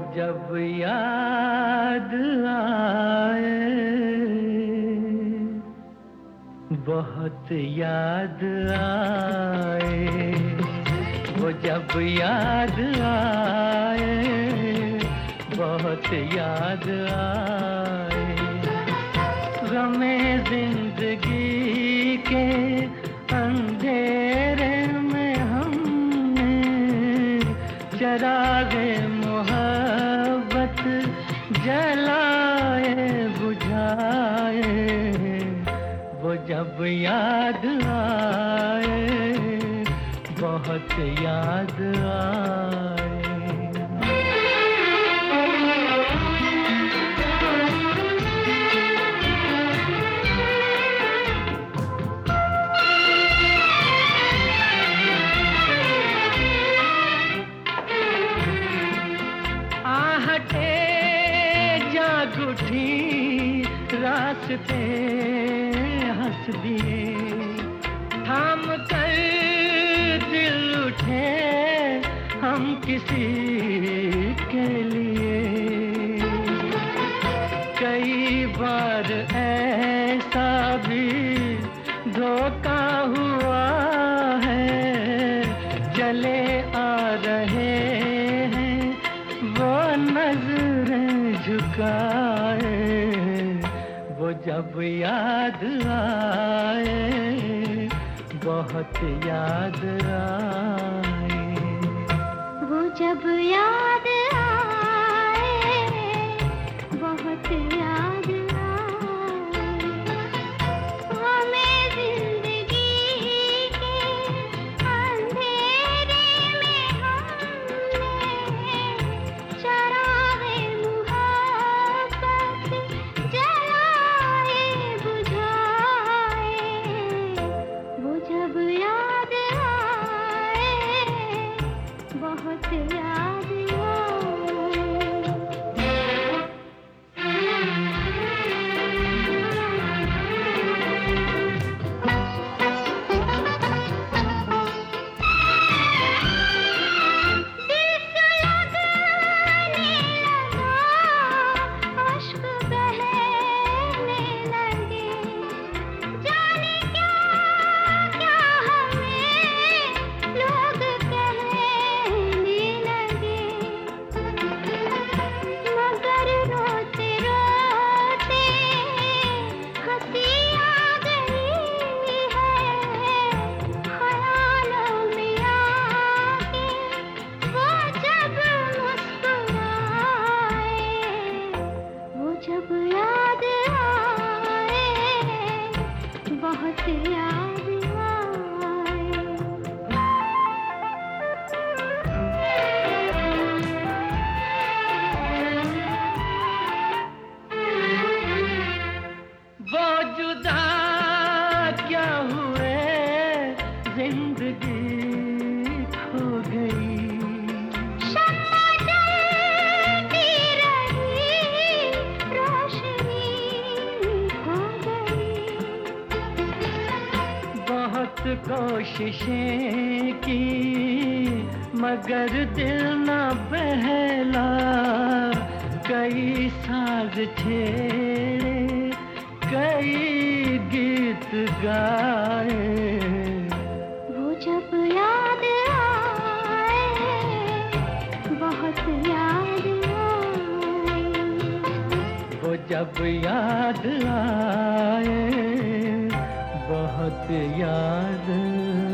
जब याद आए। बहुत याद आए। वो जब याद आए, बहुत याद आए। गमे ज़िंदगी के अंधेरे में हमने चरागे मोहब्बत जलाए बुझाए वो जब याद आए बहुत याद आए। आहटे उठी रास्ते हंस दिए। हम कर दिल उठे हम किसी के लिए। कई बार ऐसा झुकाए वो जब याद आए बहुत याद आए। वो जब याद बहुत याद बहुत कोशिशें की मगर दिल न बहला। कई साज छेड़े कई गीत गाए। वो जब याद आए बहुत याद आए। वो जब याद आए बहुत याद।